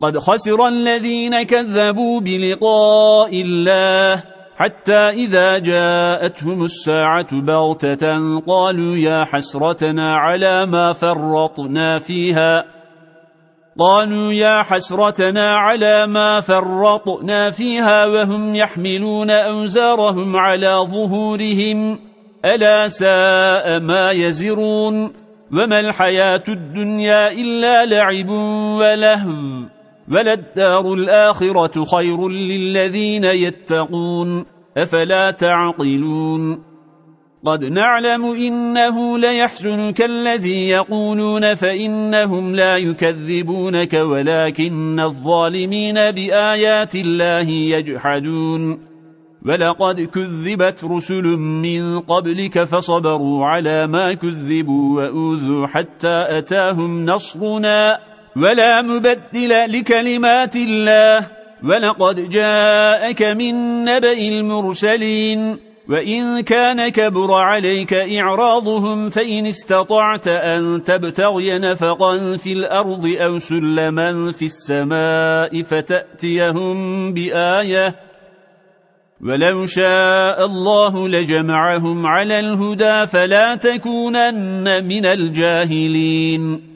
قد خسر الذين كذبوا بلقاء الله حتى إذا جاءتهم الساعة بغتة قالوا يا حسرتنا على ما فرطنا فيها. قالوا يا حسرتنا على ما فرطنا فيها وهم يحملون أوزارهم على ظهورهم. ألا ساء ما يزرون. وما الحياة الدنيا إلا لعب ولهو. وللدار الآخرة خير للذين يتقون أفلا تعقلون؟ قد نعلم إنه ليحزنك الذي يقولون فإنهم لا يكذبونك ولكن الظالمين بآيات الله يجحدون. ولقد كذبت رسل من قبلك فصبروا على ما كذبوا وأوذوا حتى أتاهم نصرنا. ولا مبدل لكلمات الله. ولقد جاءك من نبأ المرسلين. وإن كان كبر عليك إعراضهم فإن استطعت أن تبتغي نفقا في الأرض أو سلما في السماء فتأتيهم بآية. ولو شاء الله لجمعهم على الهدى فلا تكونن من الجاهلين.